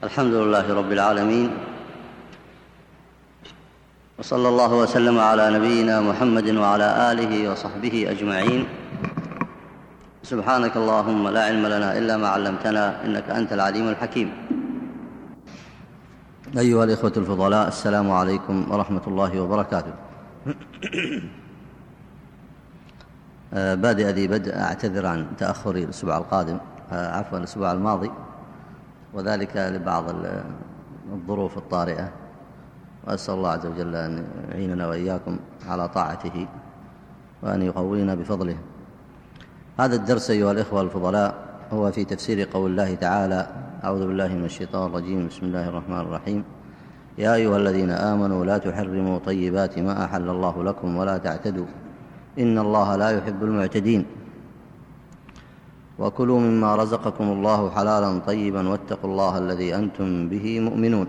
الحمد لله رب العالمين وصلى الله وسلم على نبينا محمد وعلى آله وصحبه أجمعين. سبحانك اللهم لا علم لنا إلا ما علمتنا إنك أنت العليم الحكيم. أيها الإخوة الفضلاء السلام عليكم ورحمة الله وبركاته. آه، بادئ ذي بدء أعتذر عن تأخري الأسبوع القادم آه، عفوا الأسبوع الماضي. وذلك لبعض الظروف الطارئة. وأسأل الله عز وجل أن يعيننا وإياكم على طاعته وأن يقوينا بفضله. هذا الدرس أيها الإخوة الفضلاء هو في تفسير قول الله تعالى أعوذ بالله من الشيطان الرجيم بسم الله الرحمن الرحيم. يا أيها الذين آمنوا لا تحرموا طيبات ما أحل الله لكم ولا تعتدوا. إن الله لا يحب المعتدين. وكلوا مما رزقكم الله حلالا طيبا واتقوا الله الذي أنتم به مؤمنون.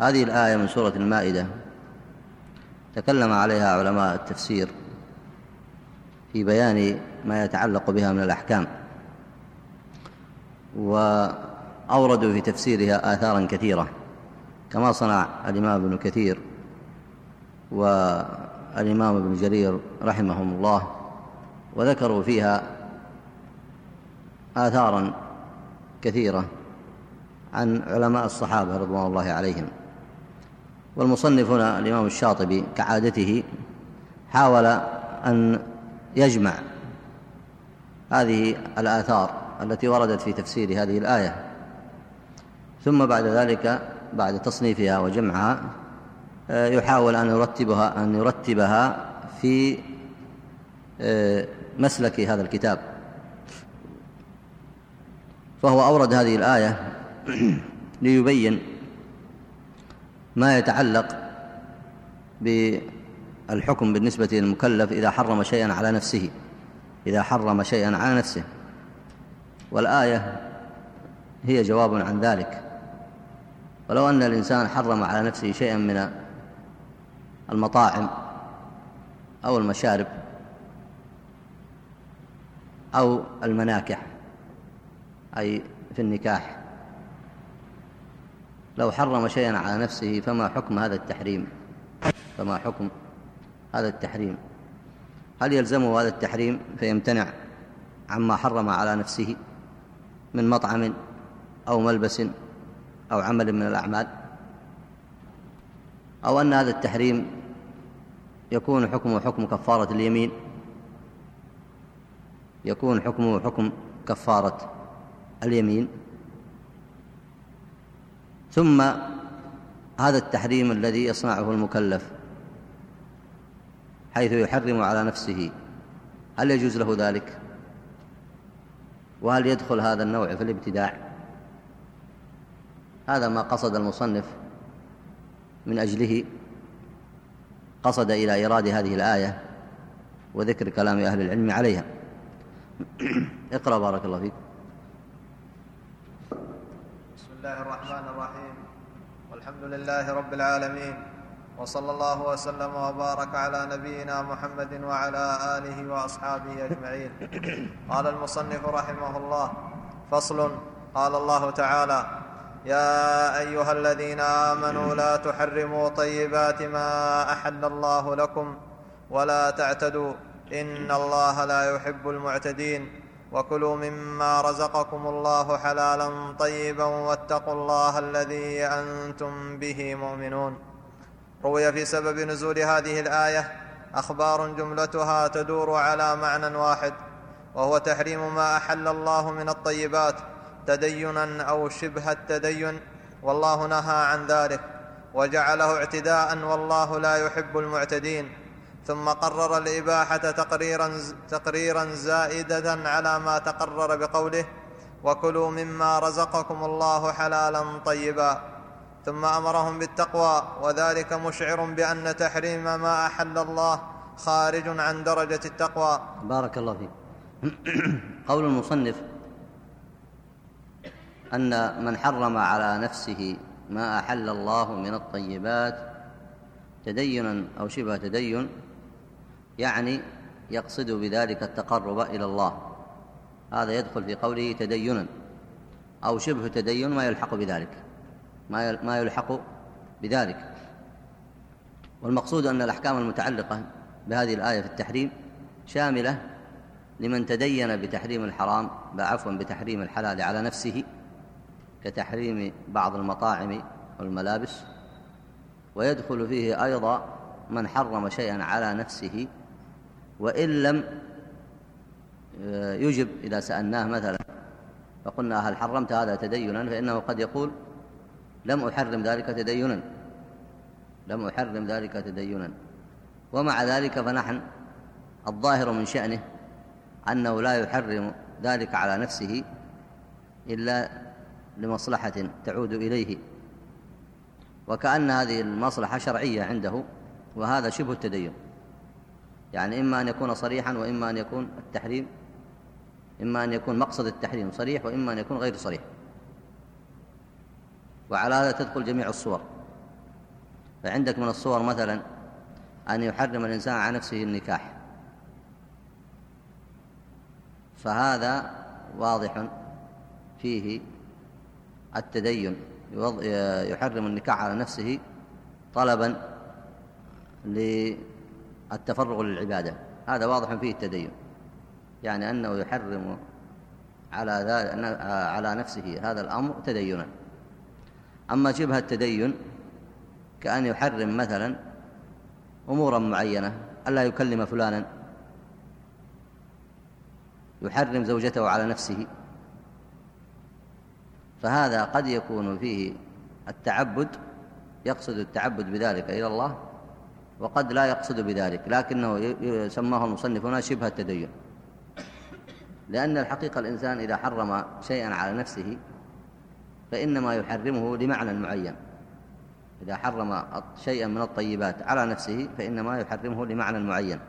هذه الآية من سورة المائدة تكلم عليها علماء التفسير في بيان ما يتعلق بها من الأحكام وأوردوا في تفسيرها آثارا كثيرة كما صنع الإمام ابن كثير والإمام ابن جرير رحمهم الله وذكروا فيها آثارا كثيرة عن علماء الصحابة رضوان الله عليهم. والمصنف هنا الإمام الشاطبي كعادته حاول أن يجمع هذه الآثار التي وردت في تفسير هذه الآية ثم بعد ذلك بعد تصنيفها وجمعها آه، يحاول أن يرتبها أن يرتبها في آه، مسلك هذا الكتاب. فهو أورد هذه الآية ليبين ما يتعلق بالحكم بالنسبة للمكلف إذا حرم شيئا على نفسه. إذا حرم شيئا على نفسه. والآية هي جواب عن ذلك. ولو أن الإنسان حرم على نفسه شيئا من المطاعم أو المشارب أو المناكح أي في النكاح. لو حرم شيئا على نفسه فما حكم هذا التحريم؟ فما حكم هذا التحريم؟ هل يلزمه هذا التحريم فيمتنع عما حرم على نفسه من مطعم أو ملبس أو عمل من الأعمال؟ أو أن هذا التحريم يكون حكمه حكم كفارة اليمين؟ يكون حكمه حكم كفارة اليمين. ثم هذا التحريم الذي يصنعه المكلف حيث يحرم على نفسه. هل يجوز له ذلك؟ وهل يدخل هذا النوع في الابتداع؟ هذا ما قصد المصنف من أجله. قصد إلى إيراد هذه الآية وذكر كلام أهل العلم عليها. اقرأ بارك الله فيك بسم الله الرحمن الرحيم. والحمد لله رب العالمين. وصلى الله وسلم وبارك على نبينا محمد وعلى آله وأصحابه أجمعين. قال المصنف رحمه الله فصل. قال الله تعالى يا أيها الذين آمنوا لا تحرموا طيبات ما أحل الله لكم ولا تعتدوا إن الله لا يحب المعتدين. وكلوا مما رزقكم الله حلالا طيبا واتقوا الله الذي أنتم به مؤمنون. روي في سبب نزول هذه الآية أخبار جملتها تدور على معنى واحد وهو تحريم ما أحل الله من الطيبات تدينا أو شبه التدين والله نهى عن ذلك وجعله اعتداء والله لا يحب المعتدين. ثم قرر الإباحة تقريرا, تقريرا زائدة على ما تقرر بقوله وكلوا مما رزقكم الله حلالا طيبا ثم أمرهم بالتقوى وذلك مشعر بأن تحريم ما أحل الله خارج عن درجة التقوى. بارك الله فيك. قول المصنف أن من حرم على نفسه ما أحل الله من الطيبات تدينا أو شبه تدين يعني يقصد بذلك التقرب إلى الله. هذا يدخل في قوله تدينا أو شبه تدين ما يلحق بذلك. ما يلحق بذلك. والمقصود أن الأحكام المتعلقة بهذه الآية في التحريم شاملة لمن تدين بتحريم الحرام عفوا بتحريم الحلال على نفسه كتحريم بعض المطاعم والملابس. ويدخل فيه أيضا من حرم شيئا على نفسه وإن لم آه، يجب إذا سألناه مثلا فقلنا هل حرمت هذا تدينا؟ فإنه قد يقول لم أحرم ذلك تدينا. لم أحرم ذلك تدينا. ومع ذلك فنحن الظاهر من شأنه أنه لا يحرم ذلك على نفسه إلا لمصلحة تعود إليه. وكأن هذه المصلحة شرعية عنده وهذا شبه التدين. يعني إما أن يكون صريحا وإما أن يكون التحريم إما أن يكون مقصد التحريم صريح وإما أن يكون غير صريح. وعلى هذا تدخل جميع الصور. فعندك من الصور مثلا أن يحرم الإنسان على نفسه النكاح. فهذا واضح فيه التدين. يحرم النكاح على نفسه طلبا للتفرغ للعبادة. هذا واضح فيه التدين. يعني أنه يحرم على على نفسه هذا الأمر تدينا. أما شبه التدين كأن يحرم مثلا أمورا معينة ألا يكلم فلانا. يحرم زوجته على نفسه. فهذا قد يكون فيه التعبد يقصد التعبد بذلك إلى الله وقد لا يقصد بذلك لكنه سماه المصنف هنا شبه التدين. لأن الحقيقة الإنسان إذا حرم شيئا على نفسه فإنما يحرمه لمعنى معين. إذا حرم شيئا من الطيبات على نفسه فإنما يحرمه لمعنى معين.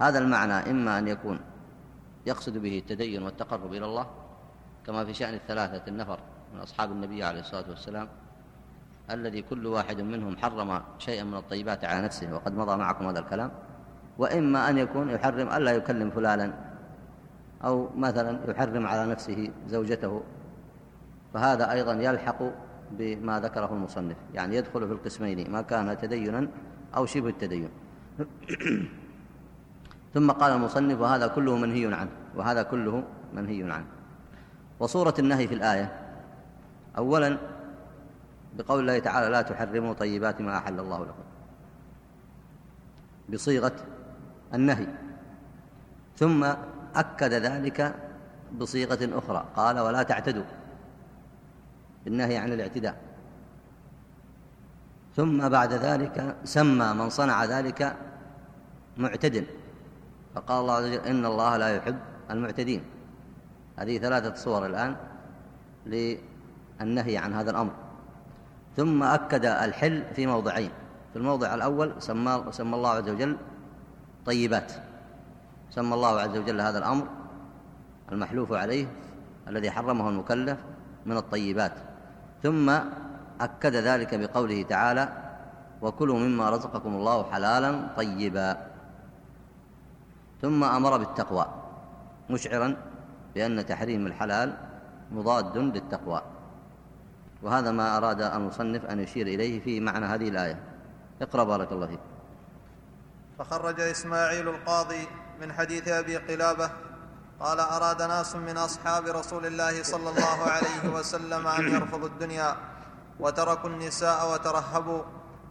هذا المعنى إما أن يكون يقصد به التدين والتقرب إلى الله كما في شأن الثلاثة النفر من أصحاب النبي عليه الصلاة والسلام الذي كل واحد منهم حرم شيئا من الطيبات على نفسه وقد مضى معكم هذا الكلام. وإما أن يكون يحرم ألا يكلم فلانا أو مثلا يحرم على نفسه زوجته. فهذا أيضا يلحق بما ذكره المصنف. يعني يدخل في القسمين ما كان تدينا أو شبه التدين. ثم قال المصنف وهذا كله منهي عنه. وهذا كله منهي عنه. وصورة النهي في الآية أولا بقول الله تعالى لا تحرموا طيبات ما أحل الله لكم. بصيغة النهي. ثم أكد ذلك بصيغة أخرى. قال ولا تعتدوا. بالنهي عن الاعتداء. ثم بعد ذلك سمى من صنع ذلك معتد فقال الله عز وجل إن الله لا يحب المعتدين. هذه ثلاثة صور الآن للنهي عن هذا الأمر. ثم أكد الحل في موضعين. في الموضع الأول سمى, سمى الله عز وجل طيبات. سمى الله عز وجل هذا الأمر المحلوف عليه الذي حرمه المكلف من الطيبات. ثم أكد ذلك بقوله تعالى وكلوا مما رزقكم الله حلالا طيبا ثم أمر بالتقوى مشعرا بأن تحريم الحلال مضاد للتقوى. وهذا ما أراد المصنف أن يشير إليه في معنى هذه الآية. اقرأ بارك الله فيك. فخرج إسماعيل القاضي من حديث أبي قلابة قال أراد ناس من أصحاب رسول الله صلى الله عليه وسلم أن يرفضوا الدنيا وتركوا النساء وترهبوا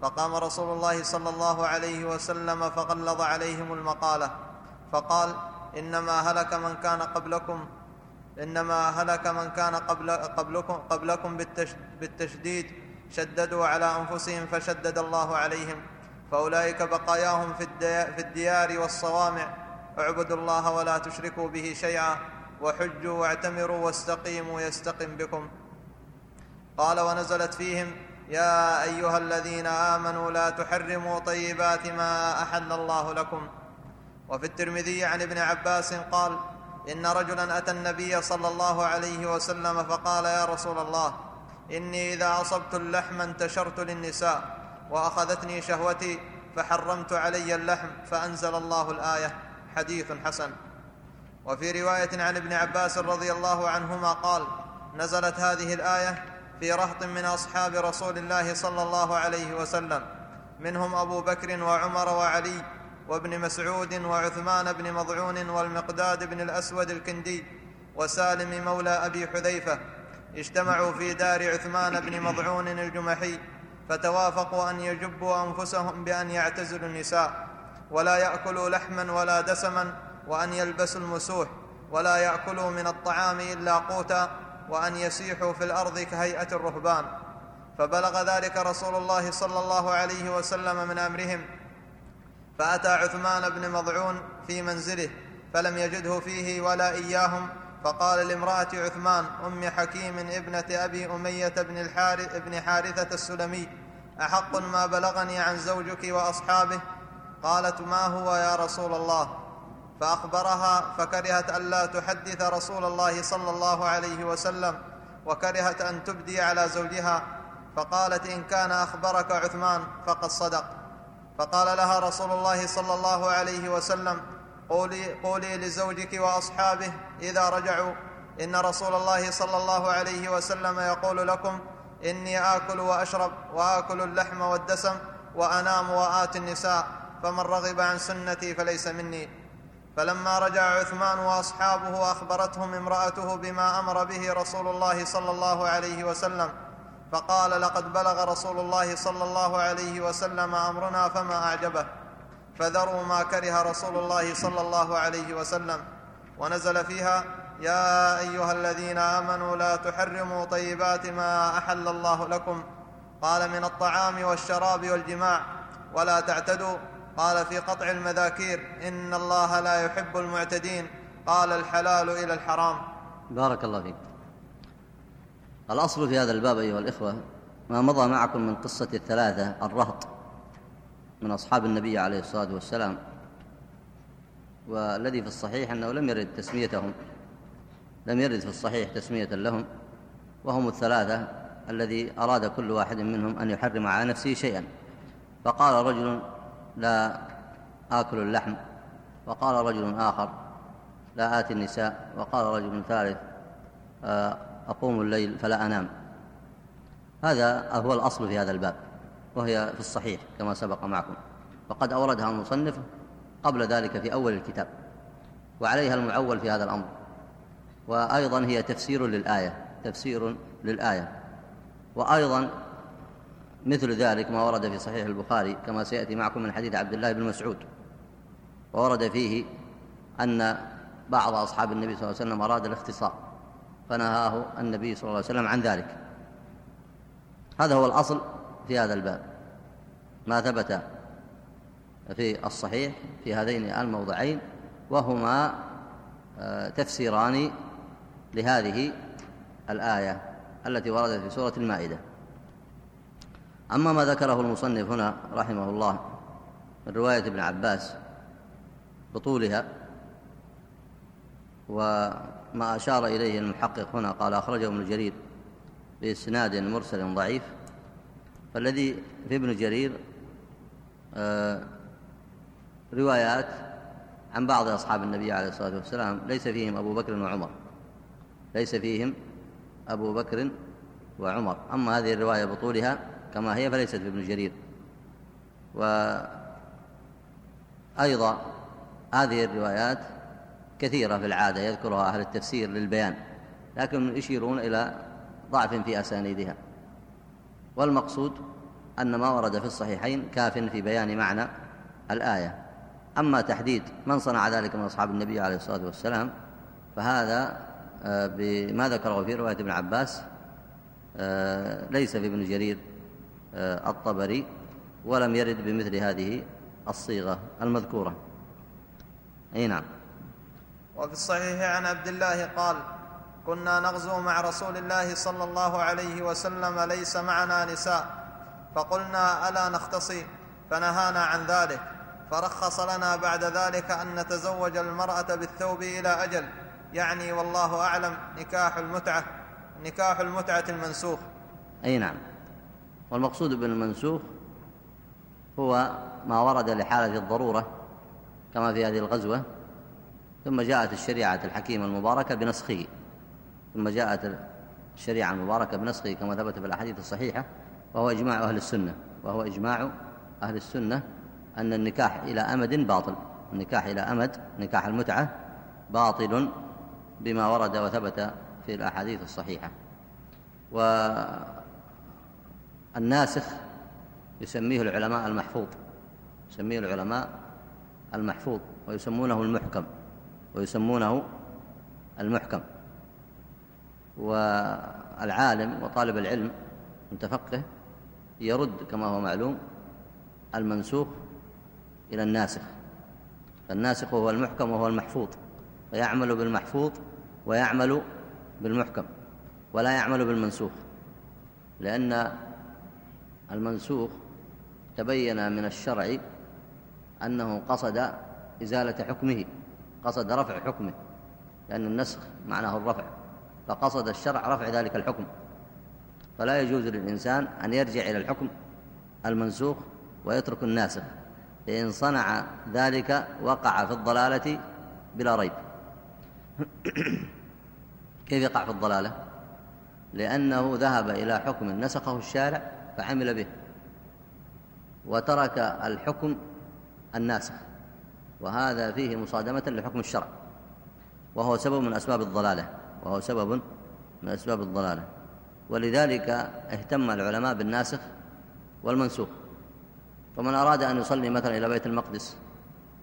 فقام رسول الله صلى الله عليه وسلم فغلظ عليهم المقالة فقال إنما هلك من كان قبلكم إنما هلك من كان قبل قبلكم, قبلكم بالتشديد شددوا على أنفسهم فشدد الله عليهم. فأولئك بقاياهم في الديار والصوامع. اعبدوا الله ولا تشركوا به شيئا وحجوا واعتمروا واستقيموا يستقم بكم. قال ونزلت فيهم يا أيها الذين آمنوا لا تحرموا طيبات ما أحل الله لكم. وفي الترمذي عن ابن عباس قال إن رجلا أتى النبي صلى الله عليه وسلم فقال يا رسول الله إني إذا أصبت اللحم انتشرت للنساء وأخذتني شهوتي فحرمت علي اللحم فأنزل الله الآية حديث حسن. وفي رواية عن ابن عباس رضي الله عنهما قال نزلت هذه الآية في رهط من أصحاب رسول الله صلى الله عليه وسلم منهم أبو بكر وعمر وعلي وابن مسعود وعثمان بن مضعون والمقداد بن الأسود الكندي وسالم مولى أبي حذيفة اجتمعوا في دار عثمان بن مضعون الجمحي فتوافقوا أن يجبوا أنفسهم بأن يعتزلوا النساء ولا يأكلوا لحما ولا دسما وأن يلبسوا المسوح ولا يأكلوا من الطعام إلا قوتا وأن يسيحوا في الأرض كهيئة الرهبان فبلغ ذلك رسول الله صلى الله عليه وسلم من أمرهم فأتى عثمان بن مضعون في منزله فلم يجده فيه ولا إياهم فقال لامرأة عثمان أم حكيم ابنة أبي أمية بن الحارث بن حارثة السلمي أحق ما بلغني عن زوجك وأصحابه؟ قالت ما هو يا رسول الله؟ فأخبرها فكرهت الا تحدث رسول الله صلى الله عليه وسلم وكرهت أن تبدي على زوجها فقالت إن كان أخبرك عثمان فقد صدق. فقال لها رسول الله صلى الله عليه وسلم قولي, قولي لزوجك وأصحابه إذا رجعوا. إن رسول الله صلى الله عليه وسلم يقول لكم إني آكل وأشرب وآكل اللحم والدسم وأنام وآتي النساء فمن رغب عن سنتي فليس مني. فلما رجع عثمان وأصحابه أخبرتهم امرأته بما أمر به رسول الله صلى الله عليه وسلم. فقال لقد بلغ رسول الله صلى الله عليه وسلم أمرنا فما أعجبه. فذروا ما كره رسول الله صلى الله عليه وسلم. ونزل فيها يا أيها الذين آمنوا لا تحرموا طيبات ما أحل الله لكم. قال من الطعام والشراب والجماع ولا تعتدوا. قال في قطع المذاكير إن الله لا يحب المعتدين. قال الحلال إلى الحرام. بارك الله فيك. الأصل في هذا الباب أيها الإخوة ما مضى معكم من قصة الثلاثة الرهط من أصحاب النبي عليه الصلاة والسلام والذي في الصحيح أنه لم يرد تسميتهم لم يرد في الصحيح تسمية لهم وهم الثلاثة الذي أراد كل واحد منهم أن يحرم على نفسه شيئا. فقال رجل لا آكل اللحم وقال رجل آخر لا آتي النساء وقال رجل ثالث آه، أقوم الليل فلا أنام. هذا هو الأصل في هذا الباب وهي في الصحيح كما سبق معكم. وقد أوردها المصنف قبل ذلك في أول الكتاب وعليها المعول في هذا الأمر. وأيضا هي تفسير للآية تفسير للآية. وأيضا مثل ذلك ما ورد في صحيح البخاري كما سيأتي معكم من حديث عبد الله بن مسعود. وورد فيه أن بعض أصحاب النبي صلى الله عليه وسلم أراد الاختصار. فنهاه النبي صلى الله عليه وسلم عن ذلك. هذا هو الأصل في هذا الباب. ما ثبت في الصحيح في هذين الموضعين وهما آه، تفسيران لهذه الآية التي وردت في سورة المائدة. أما ما ذكره المصنف هنا رحمه الله من رواية ابن عباس بطولها وما أشار إليه المحقق هنا قال أخرجه ابن جرير بإسناد مرسل ضعيف. فالذي في ابن جرير آه، روايات عن بعض أصحاب النبي عليه الصلاة والسلام ليس فيهم أبو بكر وعمر. ليس فيهم أبو بكر وعمر. أما هذه الرواية بطولها كما هي فليست في ابن جرير. وأيضا هذه الروايات كثيرة في العادة يذكرها أهل التفسير للبيان لكن يشيرون إلى ضعف في أسانيدها. والمقصود أن ما ورد في الصحيحين كاف في بيان معنى الآية. أما تحديد من صنع ذلك من أصحاب النبي عليه الصلاة والسلام فهذا آه، بما ذكره في رواية ابن عباس آه، ليس في ابن جرير آه، الطبري ولم يرد بمثل هذه الصيغة المذكورة. أي نعم. وفي الصحيح عن عبد الله قال كنا نغزو مع رسول الله صلى الله عليه وسلم ليس معنا نساء. فقلنا ألا نختصي؟ فنهانا عن ذلك. فرخص لنا بعد ذلك أن نتزوج المرأة بالثوب إلى أجل. يعني والله أعلم نكاح المتعة نكاح المتعة المنسوخ. أي نعم. والمقصود بالمنسوخ هو ما ورد لحالة الضرورة كما في هذه الغزوة ثم جاءت الشريعة الحكيمة المباركة بنسخه. ثم جاءت الشريعة المباركة بنسخه كما ثبت في الأحاديث الصحيحة وهو إجماع أهل السنة. وهو إجماع أهل السنة أن النكاح إلى أمد باطل. النكاح إلى أمد نكاح المتعة باطل بما ورد وثبت في الأحاديث الصحيحة. والناسخ يسميه العلماء المحفوظ. يسميه العلماء المحفوظ ويسمونه المحكم. ويسمونه المحكم. والعالم وطالب العلم متفقه يرد كما هو معلوم المنسوخ إلى الناسخ. فالناسخ هو المحكم وهو المحفوظ. فيعمل بالمحفوظ ويعمل بالمحكم ولا يعمل بالمنسوخ. لأن المنسوخ تبين من الشرع أنه قصد إزالة حكمه. قصد رفع حكمه لأن النسخ معناه الرفع فقصد الشرع رفع ذلك الحكم. فلا يجوز للإنسان أن يرجع إلى الحكم المنسوخ ويترك الناسخ فإن صنع ذلك وقع في الضلالة بلا ريب. كيف يقع في الضلالة؟ لأنه ذهب إلى حكم نسخه الشارع فعمل به وترك الحكم الناسخ. وهذا فيه مصادمة لحكم الشرع. وهو سبب من أسباب الضلالة. وهو سبب من أسباب الضلالة. ولذلك اهتم العلماء بالناسخ والمنسوخ. فمن أراد أن يصلي مثلا إلى بيت المقدس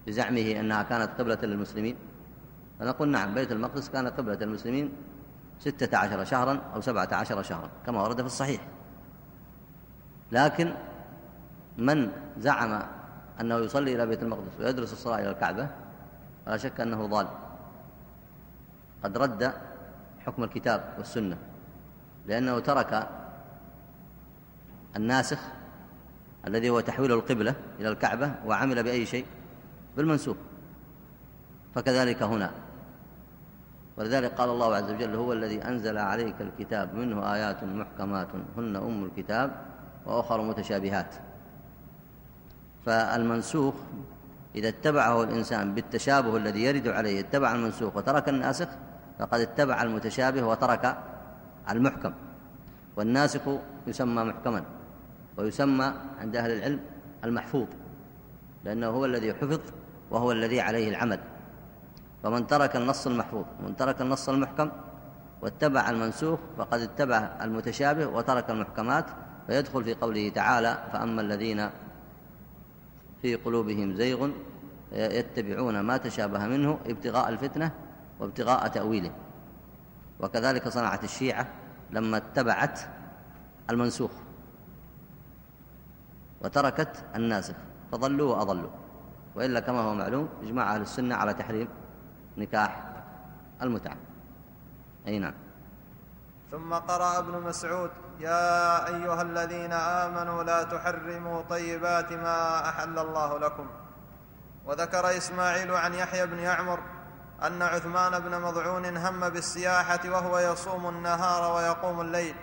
بزعمه أنها كانت قبلة للمسلمين فنقول نعم بيت المقدس كان قبلة المسلمين ستة عشر شهرا أو سبعة عشر شهرا كما ورد في الصحيح. لكن من زعم أنه يصلي إلى بيت المقدس ويدرس الصلاة إلى الكعبة فلا شك أنه ضال قد رد حكم الكتاب والسنة لأنه ترك الناسخ الذي هو تحويل القبلة إلى الكعبة وعمل بأي شيء بالمنسوخ. فكذلك هنا. ولذلك قال الله عز وجل هو الذي أنزل عليك الكتاب منه آيات محكمات هن أم الكتاب وأخر متشابهات. فالمنسوخ إذا اتبعه الإنسان بالتشابه الذي يرد عليه اتبع المنسوخ وترك الناسخ فقد اتبع المتشابه وترك المحكم. والناسخ يسمى محكما ويسمى عند أهل العلم المحفوظ لأنه هو الذي حفظ وهو الذي عليه العمل. فمن ترك النص المحفوظ ومن ترك النص المحكم واتبع المنسوخ فقد اتبع المتشابه وترك المحكمات فيدخل في قوله تعالى فأما الذين في قلوبهم زيغ يتبعون ما تشابه منه ابتغاء الفتنة وابتغاء تأويله. وكذلك صنعت الشيعة لما اتبعت المنسوخ وتركت الناسخ فضلوا وأضلوا. وإلا كما هو معلوم إجماع أهل السنة على تحريم نكاح المتعة. أي نعم. ثم قرأ ابن مسعود يا أيها الذين آمنوا لا تحرموا طيبات ما أحل الله لكم. وذكر إسماعيل عن يحيى بن يعمر أن عثمان بن مضعون هم بالسياحة وهو يصوم النهار ويقوم الليل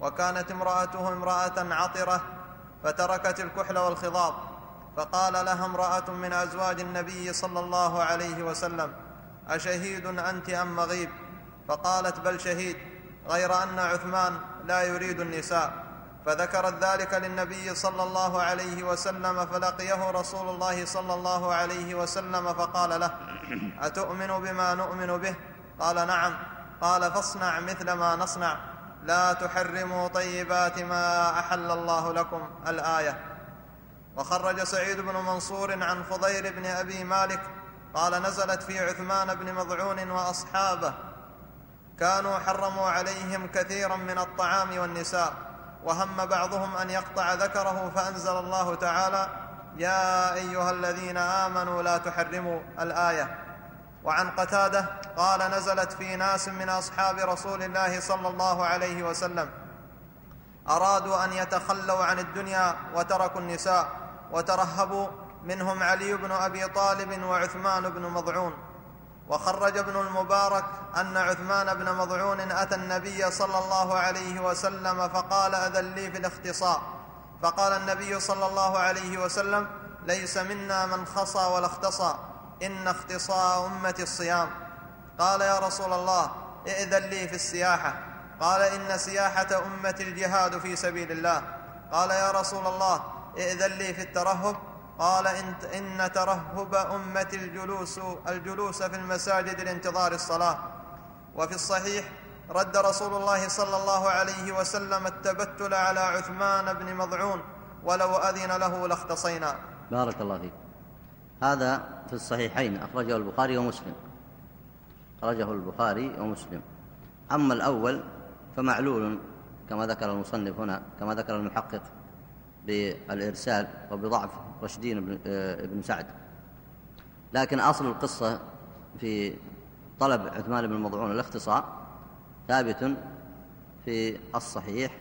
وكانت امرأته امرأة عطرة فتركت الكحل والخضاب فقال لها امرأة من أزواج النبي صلى الله عليه وسلم أشهيد أنت أم مغيب؟ فقالت بل شهيد. غير أن عثمان لا يريد النساء فذكرت ذلك للنبي صلى الله عليه وسلم فلقيه رسول الله صلى الله عليه وسلم فقال له أتؤمن بما نؤمن به؟ قال نعم. قال فاصنع مثل ما نصنع. لا تحرموا طيبات ما أحل الله لكم الآية. وخرج سعيد بن منصور عن فضيل بن أبي مالك قال نزلت في عثمان بن مضعون وأصحابه كانوا حرموا عليهم كثيرا من الطعام والنساء وهم بعضهم أن يقطع ذكره فأنزل الله تعالى يا أيها الذين آمنوا لا تحرموا الآية. وعن قتادة قال نزلت في ناس من أصحاب رسول الله صلى الله عليه وسلم أرادوا أن يتخلوا عن الدنيا وتركوا النساء وترهبوا منهم علي بن أبي طالب وعثمان بن مضعون. وخرج ابن المبارك أن عثمان بن مضعون أتى النبي صلى الله عليه وسلم فقال أذن لي في الاختصاء فقال النبي صلى الله عليه وسلم ليس منا من خصى ولا اختصى إن اختصاء امتي الصيام. قال يا رسول الله ائذن لي في السياحة. قال إن سياحة امتي الجهاد في سبيل الله. قال يا رسول الله ائذن لي في الترهب قال إن, إن ترهب أمتي الجلوس الجلوس في المساجد لانتظار الصلاة. وفي الصحيح رد رسول الله صلى الله عليه وسلم التبتل على عثمان بن مضعون ولو أذن له لاختصينا. بارك الله فيك. هذا في الصحيحين أخرجه البخاري ومسلم. أخرجه البخاري ومسلم. أما الأول فمعلول كما ذكر المصنف هنا كما ذكر المحقق. بالإرسال وبضعف رشدين بن, آه، بن سعد. لكن أصل القصة في طلب عثمان بن مضعون الاختصاء ثابت في الصحيح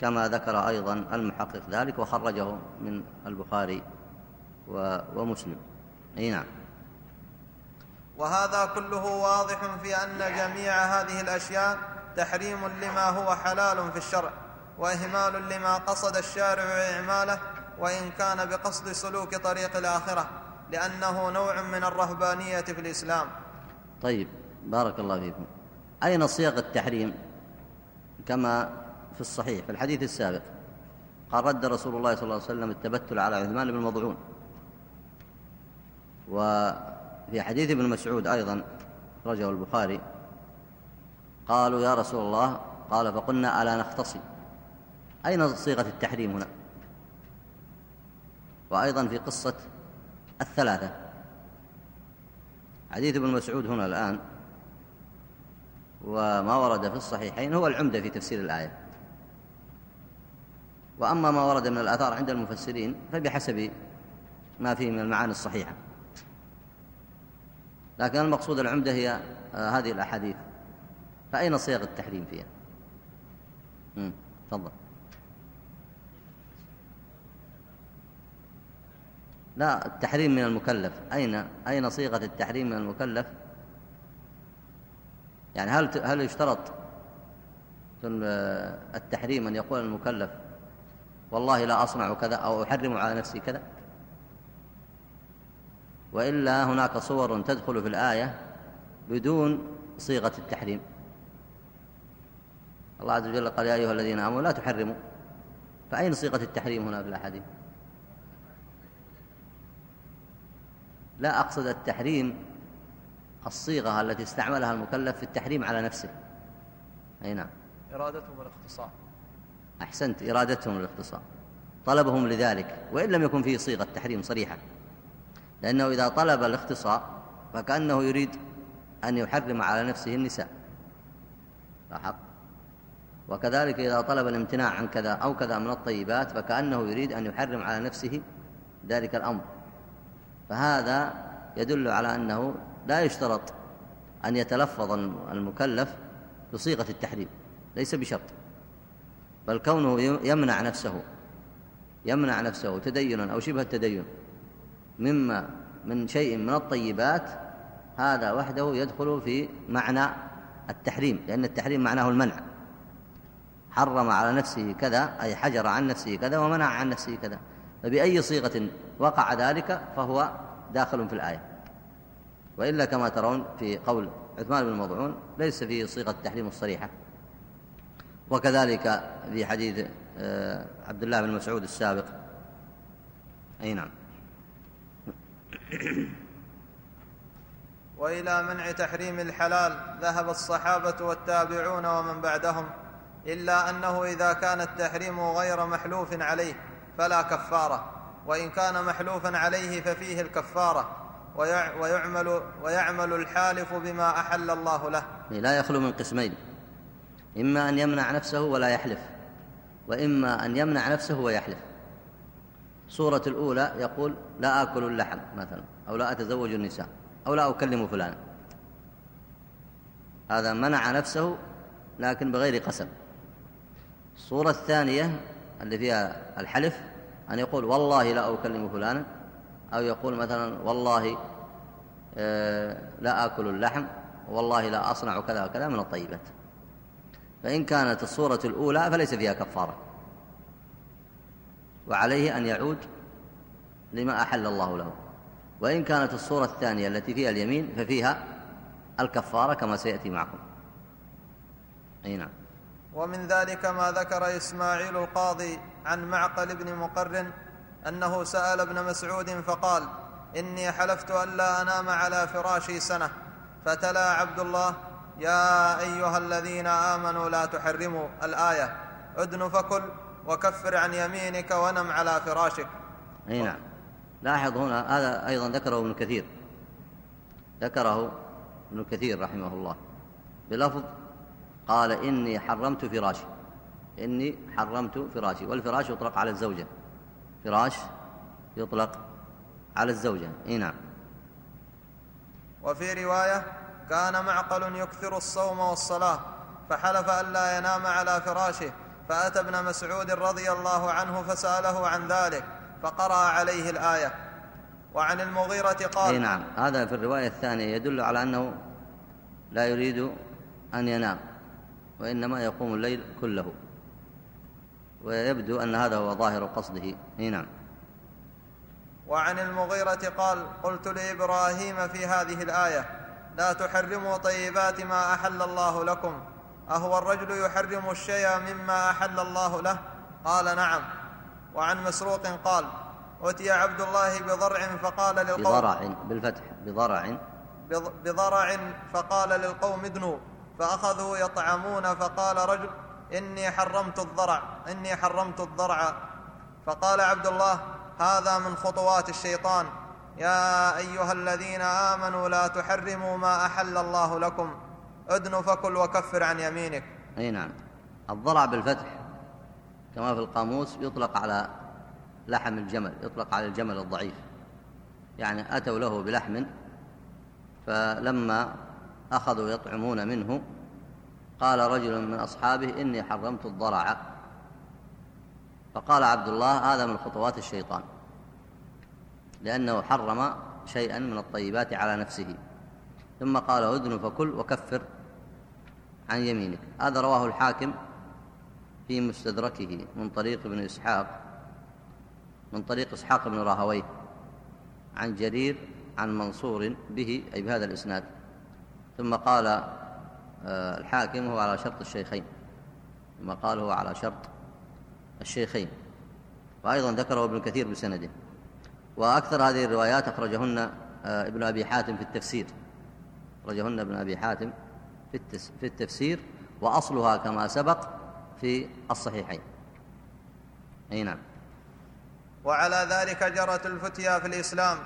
كما ذكر أيضا المحقق ذلك وخرجه من البخاري ومسلم. أي نعم. وهذا كله واضح في أن جميع هذه الأشياء تحريم لما هو حلال في الشرع. وإهمال لما قصد الشارع إعماله وإن كان بقصد سلوك طريق الآخرة لأنه نوع من الرهبانية في الإسلام. طيب بارك الله فيكم. أين صيغ التحريم؟ كما في الصحيح في الحديث السابق. قال رد رسول الله صلى الله عليه وسلم التبتل على عثمان بن مضعون. وفي حديث ابن مسعود أيضا رجه البخاري قالوا يا رسول الله قال فقلنا ألا نختصي؟ أين صيغة التحريم هنا؟ وأيضا في قصة الثلاثة. حديث ابن مسعود هنا الآن وما ورد في الصحيحين هو العمدة في تفسير الآية. وأما ما ورد من الآثار عند المفسرين فبحسب ما فيه من المعاني الصحيحة. لكن المقصود العمدة هي آه، هذه الأحاديث. فأين صيغ التحريم فيها؟ تفضل. لا التحريم من المكلف. أين أين صيغة التحريم من المكلف؟ يعني هل هل يشترط في التحريم أن يقول المكلف والله لا أصنع كذا أو أحرم على نفسي كذا؟ وإلا هناك صور تدخل في الآية بدون صيغة التحريم. الله عز وجل قال يا أيها الذين آمنوا لا تحرموا. فأين صيغة التحريم هنا في الأحاديث؟ لا أقصد التحريم الصيغة التي استعملها المكلف في التحريم على نفسه. أي نعم. إرادتهم الاختصار أحسنت إرادتهم الاختصار طلبهم لذلك وإن لم يكن فيه صيغة تحريم صريحة. لأنه إذا طلب الاختصار فكأنه يريد أن يحرم على نفسه النساء. لاحظ؟ وكذلك إذا طلب الامتناع عن كذا أو كذا من الطيبات فكأنه يريد أن يحرم على نفسه ذلك الأمر. فهذا يدل على أنه لا يشترط أن يتلفظ المكلف بصيغة التحريم ليس بشرط. بل كونه يمنع نفسه يمنع نفسه تدينا أو شبه التدين مما من شيء من الطيبات هذا وحده يدخل في معنى التحريم لأن التحريم معناه المنع. حرم على نفسه كذا أي حجر عن نفسه كذا ومنع عن نفسه كذا. فبأي صيغة وقع ذلك فهو داخل في الآية. وإلا كما ترون في قول عثمان بن مضعون ليس فيه صيغة التحريم الصريحة. وكذلك في حديث آه، عبد الله بن مسعود السابق. أي نعم. وإلى منع تحريم الحلال ذهب الصحابة والتابعون ومن بعدهم إلا أنه إذا كان التحريم غير محلوف عليه. فلا كفارة وإن كان محلوفا عليه ففيه الكفارة ويعمل ويعمل الحالف بما أحل الله له. لا يخلو من قسمين إما أن يمنع نفسه ولا يحلف وإما أن يمنع نفسه ويحلف. صورة الأولى يقول لا آكل اللحم مثلا أو لا أتزوج النساء أو لا أكلم فلانا. هذا منع نفسه لكن بغير قسم. الصورة الثانية اللي فيها الحلف أن يقول والله لا أكلم فلانا أو يقول مثلا والله آه، لا آكل اللحم والله لا أصنع كذا وكذا من الطيبات. فإن كانت الصورة الأولى فليس فيها كفارة. وعليه أن يعود لما أحل الله له. وإن كانت الصورة الثانية التي فيها اليمين ففيها الكفارة كما سيأتي معكم. أي نعم. ومن ذلك ما ذكر إسماعيل القاضي عن معقل بن مقرن أنه سأل ابن مسعود فقال إني حلفت الا أنام على فراشي سنة. فتلا عبد الله يا أيها الذين آمنوا لا تحرموا الآية. أدن فكل وكفر عن يمينك ونم على فراشك. أي نعم. لاحظ هنا هذا أيضا ذكره ابن كثير. ذكره ابن كثير رحمه الله. بلفظ قال إني حرمت فراشي. إني حرمت فراشي والفراش يطلق على الزوجة. فراش يطلق على الزوجة. إيه نعم. وفي رواية كان معقل يكثر الصوم والصلاة فحلف ألا ينام على فراشه فأتى ابن مسعود رضي الله عنه فسأله عن ذلك فقرأ عليه الآية. وعن المغيرة قال إيه نعم. هذا في الرواية الثانية يدل على أنه لا يريد أن ينام وإنما يقوم الليل كله. ويبدو أن هذا هو ظاهر قصده. نعم. وعن المغيرة قال قلت لإبراهيم في هذه الآية لا تحرموا طيبات ما أحل الله لكم. أهو الرجل يحرم الشيء مما أحل الله له؟ قال نعم. وعن مسروق قال أتي عبد الله بضرع فقال للقوم بضرع بالفتح بضرع. بضرع فقال للقوم ادنوا فأخذوا يطعمون فقال رجل إني حرمت الضرع إني حرمت الضرع. فقال عبد الله هذا من خطوات الشيطان. يا أيها الذين آمنوا لا تحرموا ما أحل الله لكم. ادن فكل وكفر عن يمينك. أي نعم. الضرع بالفتح كما في القاموس يطلق على لحم الجمل يطلق على الجمل الضعيف. يعني أتوا له بلحم فلما أخذوا يطعمون منه قال رجل من أصحابه إني حرمت الضرع. فقال عبد الله هذا من خطوات الشيطان لأنه حرم شيئا من الطيبات على نفسه. ثم قال أذن فكل وكفر عن يمينك. هذا رواه الحاكم في مستدركه من طريق ابن إسحاق من طريق إسحاق بن راهويه عن جرير عن منصور به أي بهذا الإسناد. ثم قال الحاكم هو على شرط الشيخين ثم قال هو على شرط الشيخين. وأيضا ذكره ابن كثير بسنده. وأكثر هذه الروايات أخرجهن آه، ابن أبي حاتم في التفسير. أخرجهن ابن أبي حاتم في التفسير وأصلها كما سبق في الصحيحين. أي نعم. وعلى ذلك جرت الفتيا في الإسلام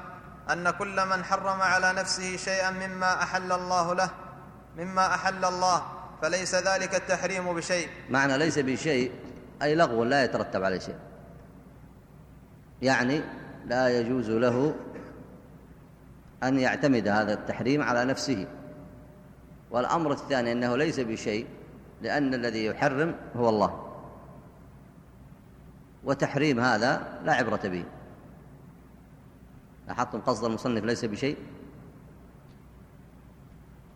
أن كل من حرم على نفسه شيئا مما أحل الله له مما أحل الله فليس ذلك التحريم بشيء. معنى ليس بشيء أي لغو لا يترتب عليه شيء. يعني لا يجوز له أن يعتمد هذا التحريم على نفسه. والأمر الثاني إنه ليس بشيء لأن الذي يحرم هو الله. وتحريم هذا لا عبرة به. لاحظتم قصد المصنف ليس بشيء؟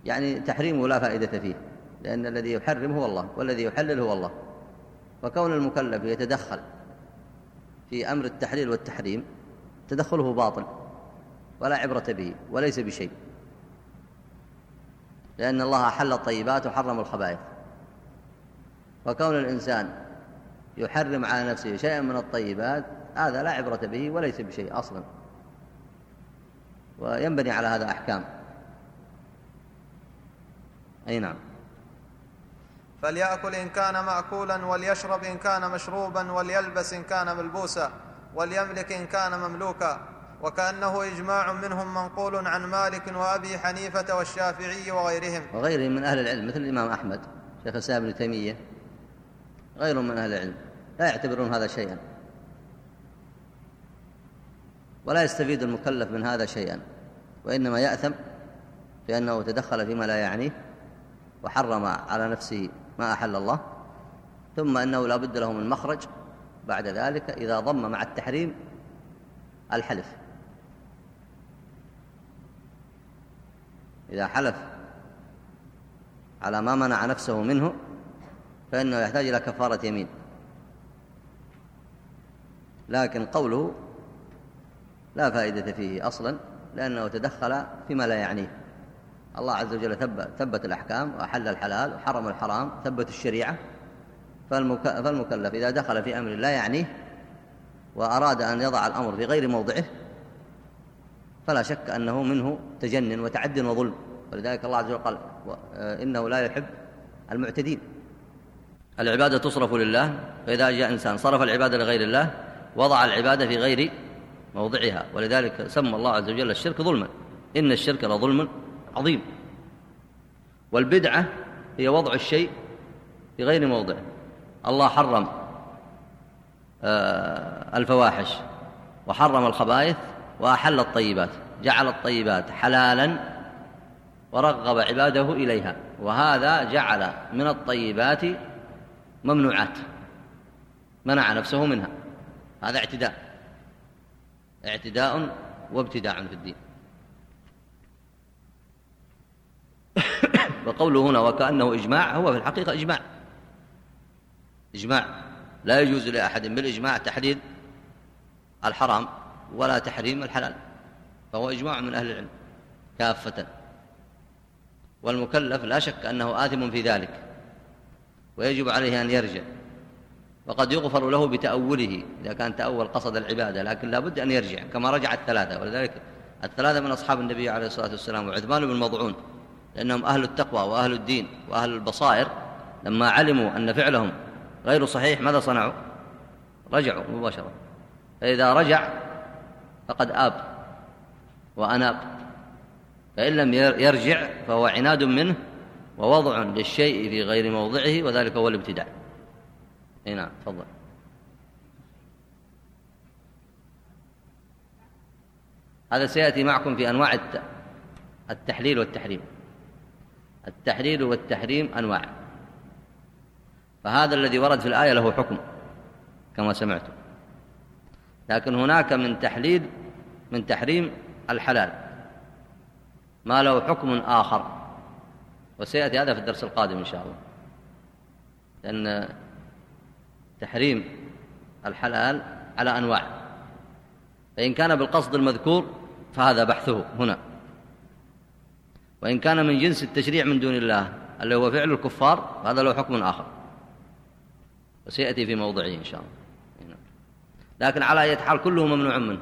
يعني تحريمه لا فائدة فيه لأن الذي يحرم هو الله والذي يحلل هو الله. وكون المكلف يتدخل في أمر التحليل والتحريم تدخله باطل ولا عبرة به وليس بشيء. لأن الله أحل الطيبات وحرم الخبائث. وكون الإنسان يحرم على نفسه شيئا من الطيبات هذا لا عبرة به وليس بشيء أصلا. وينبني على هذا أحكام. أي نعم. فليأكل إن كان مأكولا وليشرب إن كان مشروبا وليلبس إن كان ملبوسا وليملك إن كان مملوكا. وكأنه إجماع منهم منقول عن مالك وأبي حنيفة والشافعي وغيرهم. وغيرهم من أهل العلم مثل الإمام أحمد شيخ الإسلام ابن تيمية. غيرهم من أهل العلم. لا يعتبرون هذا شيئا. ولا يستفيد المكلف من هذا شيئا. وإنما يأثم لأنه تدخل فيما لا يعنيه. وحرم على نفسه ما أحل الله ثم أنه لا بد له من مخرج بعد ذلك إذا ضم مع التحريم الحلف. إذا حلف على ما منع نفسه منه فإنه يحتاج إلى كفارة يمين. لكن قوله لا فائدة فيه أصلا لأنه تدخل فيما لا يعنيه. الله عز وجل ثبت, الأحكام وأحل الحلال وحرم الحرام ثبت الشريعة. فالمكلف إذا دخل في أمر لا يعنيه وأراد أن يضع الأمر في غير موضعه فلا شك أنه منه تجن وتعد وظلم. ولذلك الله عز وجل قال إنه لا يحب المعتدين. العبادة تصرف لله فإذا جاء إنسان صرف العبادة لغير الله وضع العبادة في غير موضعها. ولذلك سمى الله عز وجل الشرك ظلما. إن الشرك لظلم عظيم. والبدعة هي وضع الشيء في غير موضعه الله حرم آه، الفواحش وحرم الخبائث وأحل الطيبات جعل الطيبات حلالا ورغب عباده إليها. وهذا جعل من الطيبات ممنوعات. منع نفسه منها. هذا اعتداء. اعتداء وابتداع في الدين. وقوله هنا وكأنه إجماع هو في الحقيقة إجماع. إجماع. لا يجوز لأحد بالإجماع تحديد الحرام ولا تحريم الحلال. فهو إجماع من أهل العلم كافة. والمكلف لا شك أنه آثم في ذلك ويجب عليه أن يرجع. وقد يغفر له بتأوله إذا كان تأول قصد العبادة لكن لا بد أن يرجع كما رجع الثلاثة. ولذلك الثلاثة من أصحاب النبي عليه الصلاة والسلام وعثمان بن مضعون لأنهم أهل التقوى وأهل الدين وأهل البصائر لما علموا أن فعلهم غير صحيح ماذا صنعوا؟ رجعوا مباشرة. فإذا رجع فقد آب وأناب فإن لم يرجع فهو عناد منه ووضع للشيء في غير موضعه وذلك هو الابتداع. نعم تفضل. هذا سيأتي معكم في أنواع التحليل والتحريم. التحليل والتحريم أنواع. فهذا الذي ورد في الآية له حكم كما سمعتم. لكن هناك من تحليل من تحريم الحلال. ما له حكم آخر. وسيأتي هذا في الدرس القادم إن شاء الله. لأن تحريم الحلال على أنواع. فإن كان بالقصد المذكور فهذا بحثه هنا. وإن كان من جنس التشريع من دون الله اللي هو فعل الكفار فهذا له حكم آخر. وسيأتي في موضعه إن شاء الله. لكن على أي حال كله ممنوع منه.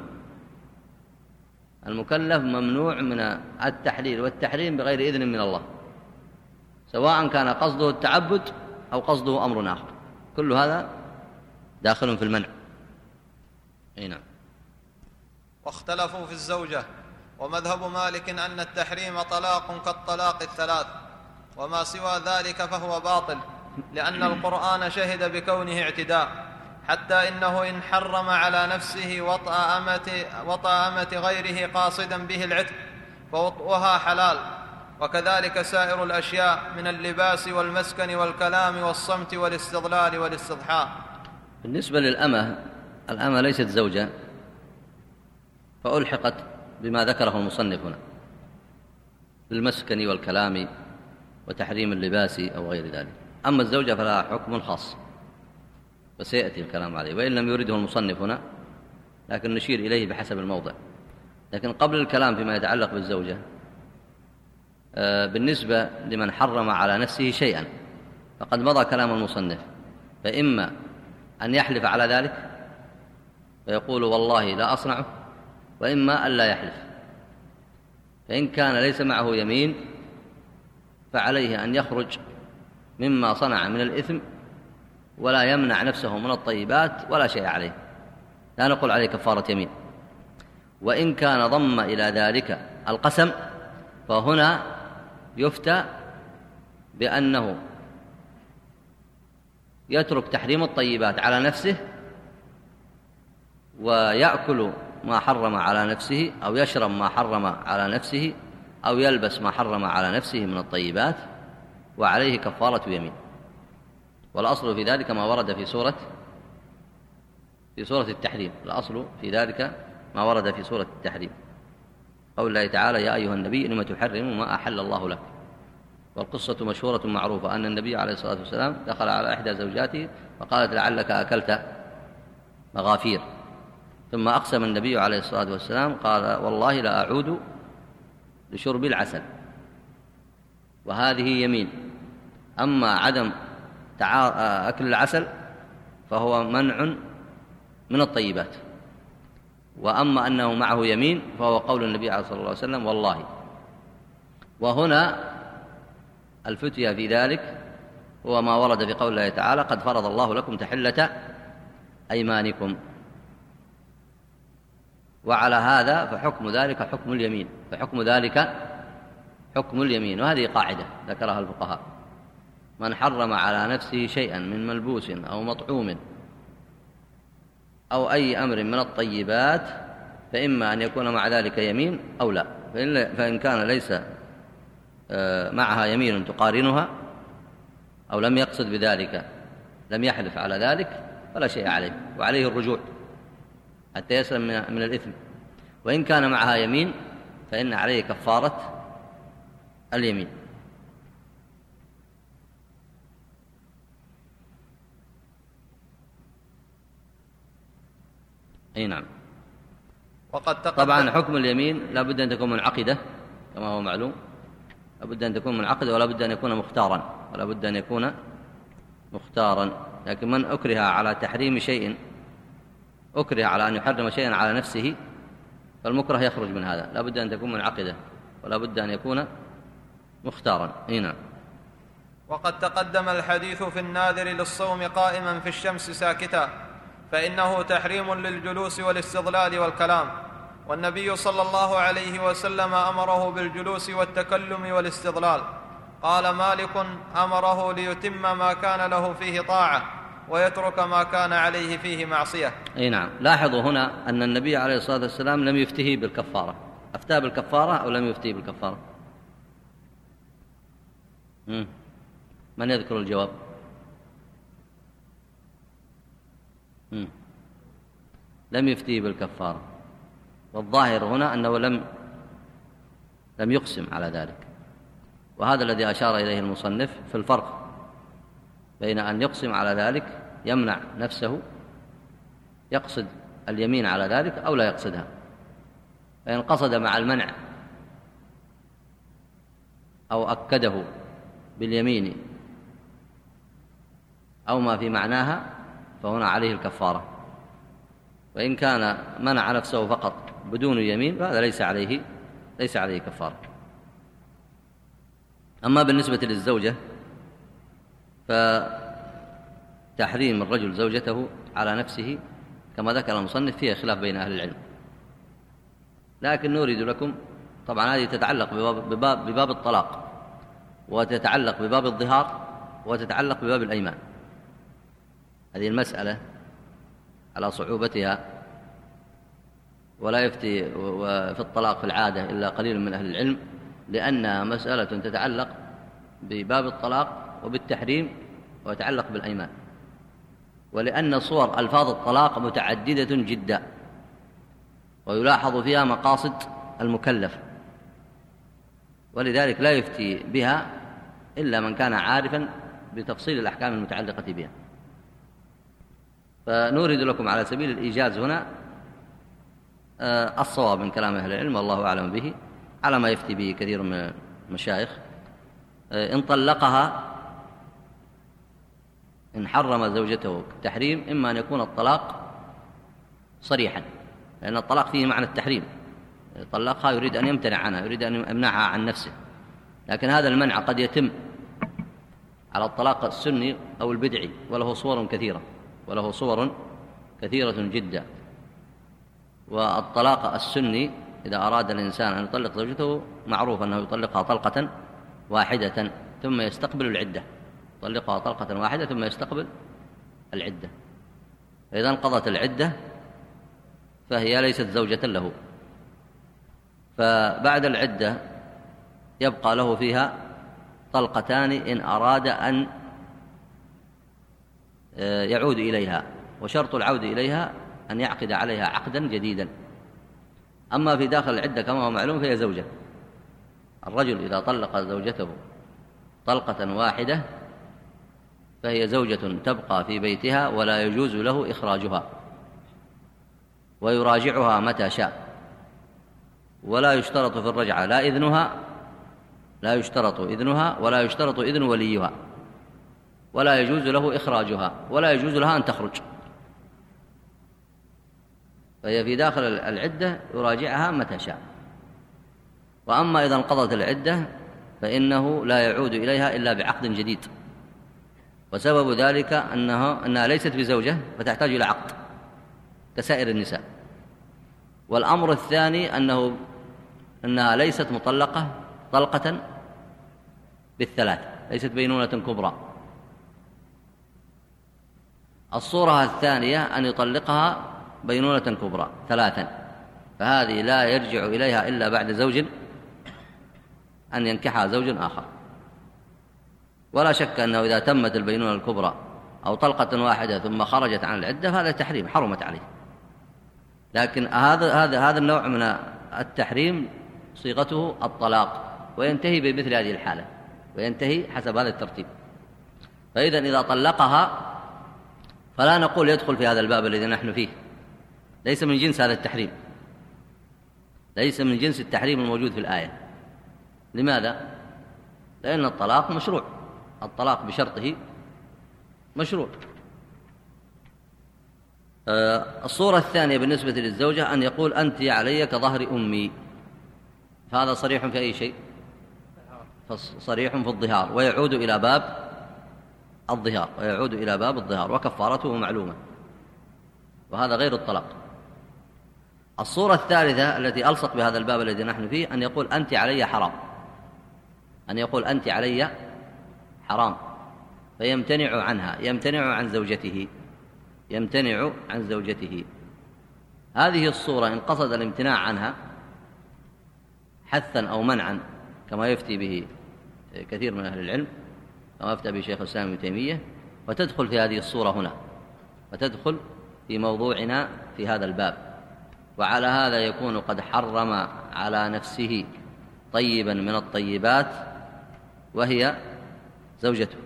المكلف ممنوع من التحليل والتحريم بغير إذن من الله. سواء كان قصده التعبد أو قصده أمر آخر. كل هذا داخل في المنع. أي نعم. واختلفوا في الزوجة. ومذهب مالك أن التحريم طلاق كالطلاق الثلاث وما سوى ذلك فهو باطل لأن القرآن شهد بكونه اعتداء حتى إنه إن حرم على نفسه وطأ أمة, وطأ أمة غيره قاصدا به العتق فوطئها حلال. وكذلك سائر الأشياء من اللباس والمسكن والكلام والصمت والاستظلال والاستضحاء. بالنسبة للأمة الأمة ليست زوجة فألحقت بما ذكره المصنف هنا. بالمسكن والكلام وتحريم اللباس أو غير ذلك. أما الزوجة فلها حكم خاص. وسيأتي الكلام عليه. وإن لم يرده المصنف هنا لكن نشير إليه بحسب الموضع. لكن قبل الكلام فيما يتعلق بالزوجة آه، بالنسبة لمن حرم على نفسه شيئا فقد مضى كلام المصنف. فإما أن يحلف على ذلك فيقول والله لا أصنعه وإما أن لا يحلف. فإن كان ليس معه يمين فعليه أن يخرج مما صنع من الإثم ولا يمنع نفسه من الطيبات ولا شيء عليه. لا نقول عليه كفارة يمين. وإن كان ضم إلى ذلك القسم فهنا يفتى بأنه يترك تحريم الطيبات على نفسه ويأكل ما حرم على نفسه أو يشرب ما حرم على نفسه أو يلبس ما حرم على نفسه من الطيبات وعليه كفارة يمين والأصل في ذلك ما ورد في سورة في سورة التحريم. الأصل في ذلك ما ورد في سورة التحريم. قول الله تعالى يا أيها النبي لم تحرم ما أحل الله لك? والقصة مشهورة معروفة أن النبي عليه الصلاة والسلام دخل على إحدى زوجاته فقالت لعلك أكلت مغافير. ثم أقسم النبي عليه الصلاة والسلام قال والله لا أعود لشرب العسل. وهذه يمين. أما عدم أكل العسل فهو منع من الطيبات. وأما أنه معه يمين فهو قول النبي عليه وسلم والله. وهنا الفتية في ذلك هو ما ورد في قول الله تعالى قد فرض الله لكم تحلة أيمانكم. وعلى هذا فحكم ذلك حكم اليمين فحكم ذلك حكم اليمين. وهذه قاعدة ذكرها الفقهاء. من حرم على نفسه شيئا من ملبوس أو مطعوم أو أي أمر من الطيبات فإما أن يكون مع ذلك يمين أو لا. فإن كان ليس آه، معها يمين تقارنها أو لم يقصد بذلك لم يحلف على ذلك فلا شيء عليه. وعليه الرجوع. حتى يسلم من الإثم. وإن كان معها يمين فإن عليه كفارة اليمين. أي نعم. وقد طبعا حكم اليمين لا بد أن تكون منعقدة كما هو معلوم. لا بد أن تكون منعقدة ولا بد أن يكون مختارا. ولا بد أن يكون مختارا. لكن من أكره على تحريم شيء أكره على أن يحرم شيئا على نفسه فالمكره يخرج من هذا. لا بد أن تكون منعقدة ولا بد أن يكون مختارا. إي نعم. وقد تقدم الحديث في الناذر للصوم قائما في الشمس ساكتا فإنه تحريم للجلوس والاستظلال والكلام. والنبي صلى الله عليه وسلم أمره بالجلوس والتكلم والاستظلال. قال مالك أمره ليتم ما كان له فيه طاعة. ويترك ما كان عليه فيه معصية. إي نعم. لاحظوا هنا أن النبي عليه الصلاة والسلام لم يفته بالكفارة. أفتى بالكفارة أو لم يفته بالكفارة؟ من يذكر الجواب؟ لم يفتي بالكفارة. والظاهر هنا أنه لم لم يقسم على ذلك. وهذا الذي أشار إليه المصنف في الفرق. بين أن يقسم على ذلك يمنع نفسه يقصد اليمين على ذلك أو لا يقصدها. فإن قصد مع المنع أو أكده باليمين أو ما في معناها فهنا عليه الكفارة. وإن كان منع نفسه فقط بدون يمين فهذا ليس عليه ليس عليه كفارة. أما بالنسبة للزوجة فتحريم الرجل زوجته على نفسه كما ذكر المصنف فيها خلاف بين أهل العلم. لكن نورد لكم طبعا هذه تتعلق بباب, بباب, بباب الطلاق وتتعلق بباب الظهار وتتعلق بباب الأيمان. هذه المسألة على صعوبتها ولا يفتي في الطلاق في العادة إلا قليل من أهل العلم لأنها مسألة تتعلق بباب الطلاق وبالتحريم ويتعلق بالأيمان. ولأن صور ألفاظ الطلاق متعددة جدا ويلاحظ فيها مقاصد المكلف. ولذلك لا يفتي بها إلا من كان عارفا بتفصيل الأحكام المتعلقة بها. فنورد لكم على سبيل الإيجاز هنا آه، الصواب من كلام أهل العلم والله أعلم به على ما يفتي به كثير من المشايخ. آه، إن طلقها إن حرم زوجته التحريم إما أن يكون الطلاق صريحا لأن الطلاق فيه معنى التحريم. طلقها يريد أن يمتنع عنها يريد أن يمنعها عن نفسه. لكن هذا المنع قد يتم على الطلاق السني أو البدعي وله صور كثيرة وله صور كثيرة جدا. والطلاق السني إذا أراد الإنسان أن يطلق زوجته معروف أنه يطلقها طلقة واحدة ثم يستقبل العدة. يطلقها طلقة واحدة ثم يستقبل العدة. فإذا انقضت العدة فهي ليست زوجة له. فبعد العدة يبقى له فيها طلقتان إن أراد أن آه، يعود إليها وشرط العود إليها أن يعقد عليها عقدا جديدا. أما في داخل العدة كما هو معلوم فهي زوجة. الرجل إذا طلق زوجته طلقة واحدة فهي زوجة تبقى في بيتها ولا يجوز له إخراجها ويراجعها متى شاء ولا يشترط في الرجعة لا إذنها لا يشترط إذنها ولا يشترط إذن وليها ولا يجوز له إخراجها ولا يجوز لها أن تخرج. فهي في داخل العدة يراجعها متى شاء. وأما إذا انقضت العدة فإنه لا يعود إليها إلا بعقد جديد. وسبب ذلك أنها, أنها ليست بزوجة فتحتاج إلى عقد كسائر النساء. والأمر الثاني أنه أنها ليست مطلقة طلقة بالثلاث ليست بينونة كبرى. الصورة الثانية أن يطلقها بينونة كبرى ثلاثا. فهذه لا يرجع إليها إلا بعد زوج أن ينكحها زوج آخر. ولا شك أنه إذا تمت البينونة الكبرى أو طلقة واحدة ثم خرجت عن العدة فهذا تحريم حرمت عليه. لكن هذا هذا هذا النوع من التحريم صيغته الطلاق وينتهي بمثل هذه الحالة وينتهي حسب هذا الترتيب. فإذا إذا طلقها فلا نقول يدخل في هذا الباب الذي نحن فيه. ليس من جنس هذا التحريم. ليس من جنس التحريم الموجود في الآية. لماذا؟ لأن الطلاق مشروع. الطلاق بشرطه مشروع. آه، الصورة الثانية بالنسبة للزوجة أن يقول أنت علي كظهر أمي. فهذا صريح في أي شيء؟ صريح في الظهار. ويعود إلى باب الظهار. ويعود إلى باب الظهار. وكفارته معلومة. وهذا غير الطلاق. الصورة الثالثة التي ألصق بهذا الباب الذي نحن فيه أن يقول أنت علي حرام. أن يقول أنت علي حرام. فيمتنع عنها يمتنع عن زوجته يمتنع عن زوجته. هذه الصورة إن قصد الامتناع عنها حثا أو منعا كما يفتي به كثير من أهل العلم كما أفتى به شيخ الإسلام ابن تيمية وتدخل في هذه الصورة هنا وتدخل في موضوعنا في هذا الباب. وعلى هذا يكون قد حرم على نفسه طيبا من الطيبات وهي زوجته.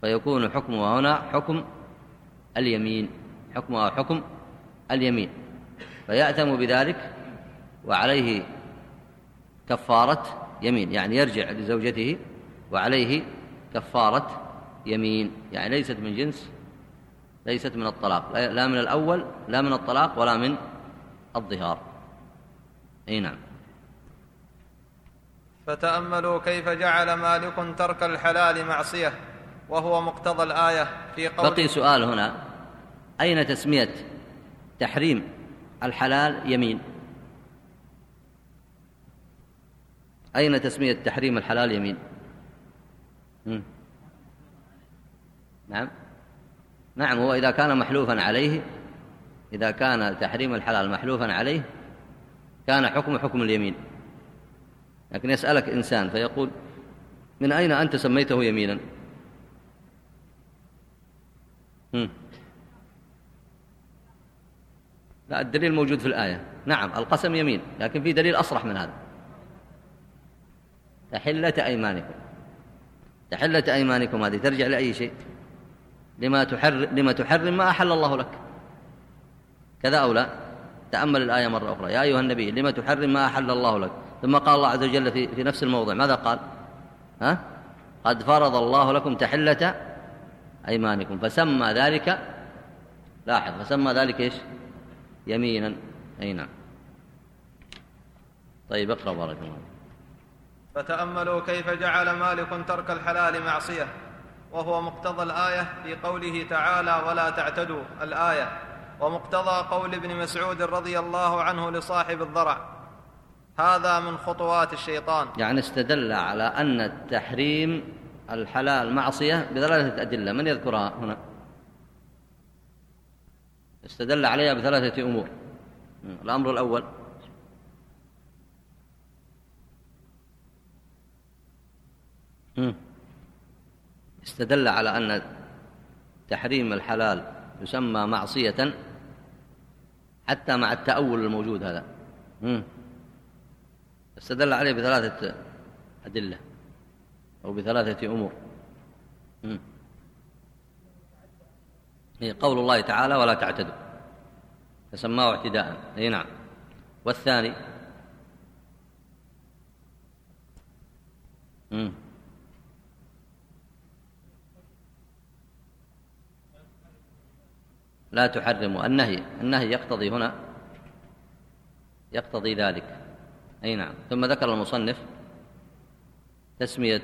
فيكون حكمها هنا حكم اليمين حكمها حكم اليمين. فيأتم بذلك وعليه كفارة يمين يعني يرجع لزوجته وعليه كفارة يمين. يعني ليست من جنس ليست من الطلاق. لا من الأول لا من الطلاق ولا من الظهار. أي نعم. فتأملوا كيف جعل مالك ترك الحلال معصية وهو مقتضى الآية في قول بقي سؤال هنا. أين تسمية تحريم الحلال يمين؟ أين تسمية تحريم الحلال يمين؟ نعم. نعم هو إذا كان محلوفا عليه إذا كان تحريم الحلال محلوفا عليه كان حكم حكم اليمين. لكن يسألك إنسان فيقول من أين أنت سميته يمينا؟ لا الدليل موجود في الآية. نعم القسم يمين لكن في دليل أصرح من هذا. تحلة أيمانكم. تحلة أيمانكم هذه ترجع لأي شيء؟ لما تحرم, لما تحرم ما أحل الله لك. كذا أو لا؟ تأمل الآية مرة أخرى. يا أيها النبي لما تحرم ما أحل الله لك؟ ثم قال الله عز وجل في, في نفس الموضع ماذا قال؟ ها؟ قد فرض الله لكم تحلة أيمانكم فسمى ذلك لاحظ فسمى ذلك إيش؟ يمينا أي نعم. طيب اقرأ بارك الله فتأملوا كيف جعل مالك ترك الحلال معصية وهو مقتضى الآية في قوله تعالى ولا تعتدوا الآية ومقتضى قول ابن مسعود رضي الله عنه لصاحب الضرع. هذا من خطوات الشيطان. يعني استدل على أن التحريم الحلال معصية بثلاثة أدلة. من يذكرها هنا؟ استدل عليها بثلاثة أمور. الأمر الأول استدل على أن تحريم الحلال يسمى معصية حتى مع التأول الموجود هذا. استدل عليه بثلاثة أدلة أو بثلاثة أمور. هي قول الله تعالى ولا تعتدوا. فسماه اعتداء. أي نعم. والثاني مم. لا تحرموا. النهي. النهي يقتضي هنا يقتضي ذلك. أي نعم. ثم ذكر المصنف تسمية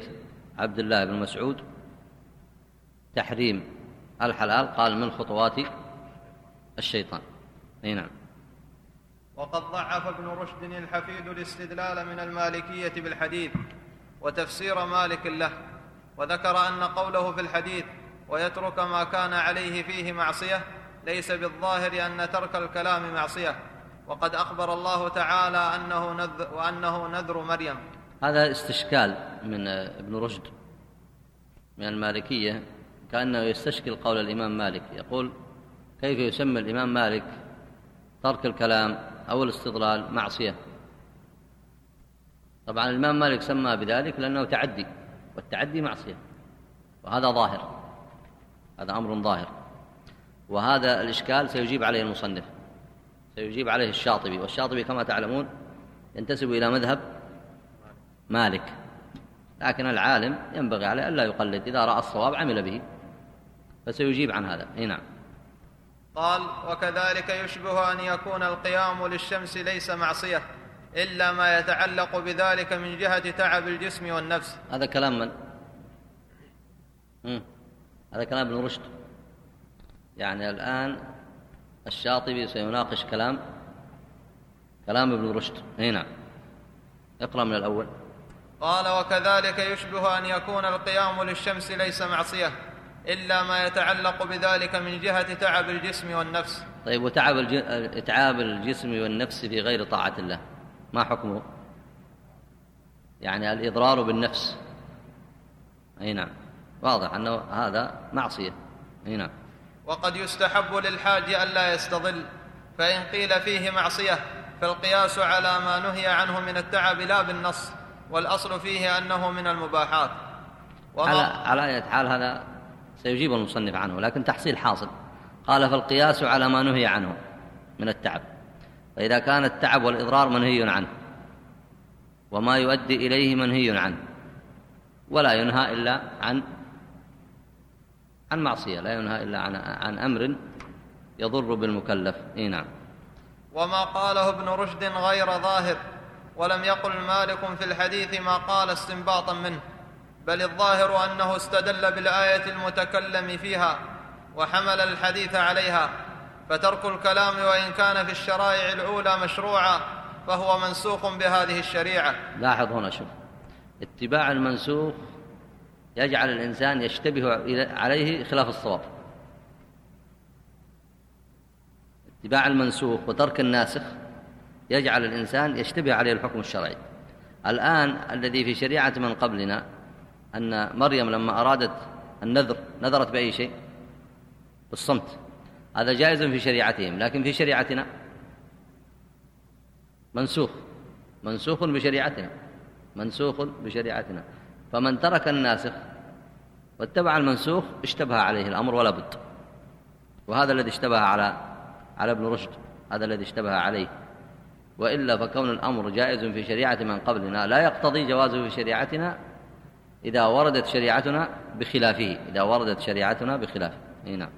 عبد الله بن مسعود تحريم الحلال قال من خطوات الشيطان. أي نعم. وقد ضعف ابن رشد الحفيد الاستدلال من المالكية بالحديث وتفسير مالك له وذكر أن قوله في الحديث ويترك ما كان عليه فيه معصية ليس بالظاهر أن ترك الكلام معصية. وقد أخبر الله تعالى أنه نذر وأنه نذر مريم. هذا استشكال من ابن رشد من المالكية كأنه يستشكل قول الإمام مالك. يقول كيف يسمى الإمام مالك ترك الكلام أو الاستضلال معصية؟ طبعا الإمام مالك سمى بذلك لأنه تعدي والتعدي معصية وهذا ظاهر هذا أمر ظاهر. وهذا الإشكال سيجيب عليه المصنف. سيجيب عليه الشاطبي والشاطبي كما تعلمون ينتسب إلى مذهب مالك لكن العالم ينبغي عليه ألا يقلد إذا رأى الصواب عمل به فسيجيب عن هذا. أي نعم. قال وكذلك يشبه أن يكون القيام للشمس ليس معصية إلا ما يتعلق بذلك من جهة تعب الجسم والنفس. هذا كلام من؟ مم. هذا كلام ابن رشد. يعني الآن الشاطبي سيناقش كلام كلام ابن رشد. أي نعم. اقرأ من الأول. قال وكذلك يشبه أن يكون القيام للشمس ليس معصية إلا ما يتعلق بذلك من جهة تعب الجسم والنفس. طيب وتعب الج... اتعاب الجسم والنفس في غير طاعة الله. ما حكمه؟ يعني الإضرار بالنفس. أي نعم. واضح أنه هذا معصية. أي نعم. وقد يستحب للحاج الا يستظل فإن قيل فيه معصية فالقياس على ما نهي عنه من التعب لا بالنص والأصل فيه أنه من المباحات. على على اية حال هذا سيجيب المصنف عنه لكن تحصيل حاصل. قال فالقياس على ما نهي عنه من التعب. فإذا كان التعب والإضرار منهي عنه وما يؤدي إليه منهي عنه ولا ينهى إلا عن عن معصية لا ينهى إلا عن عن أمر يضر بالمكلف. إيه نعم. وما قاله ابن رشد غير ظاهر ولم يقل مالك في الحديث ما قال استنباطا منه بل الظاهر أنه استدل بالآية المتكلم فيها وحمل الحديث عليها فترك الكلام وإن كان في الشرائع الأولى مشروعا فهو منسوخ بهذه الشريعة. لاحظ هنا شوف اتباع المنسوخ يجعل الإنسان يشتبه عليه خلاف الصواب. اتباع المنسوخ وترك الناسخ يجعل الإنسان يشتبه عليه الحكم الشرعي. الآن الذي في شريعة من قبلنا أن مريم لما أرادت النذر نذرت بأي شيء؟ بالصمت. هذا جائز في شريعتهم لكن في شريعتنا منسوخ. منسوخ بشريعتنا. منسوخ بشريعتنا. فمن ترك الناسخ واتبع المنسوخ اشتبه عليه الأمر ولا بد. وهذا الذي اشتبه على على ابن رشد هذا الذي اشتبه عليه. وإلا فكون الأمر جائز في شريعة من قبلنا لا يقتضي جوازه في شريعتنا إذا وردت شريعتنا بخلافه إذا وردت شريعتنا بخلافه. نعم.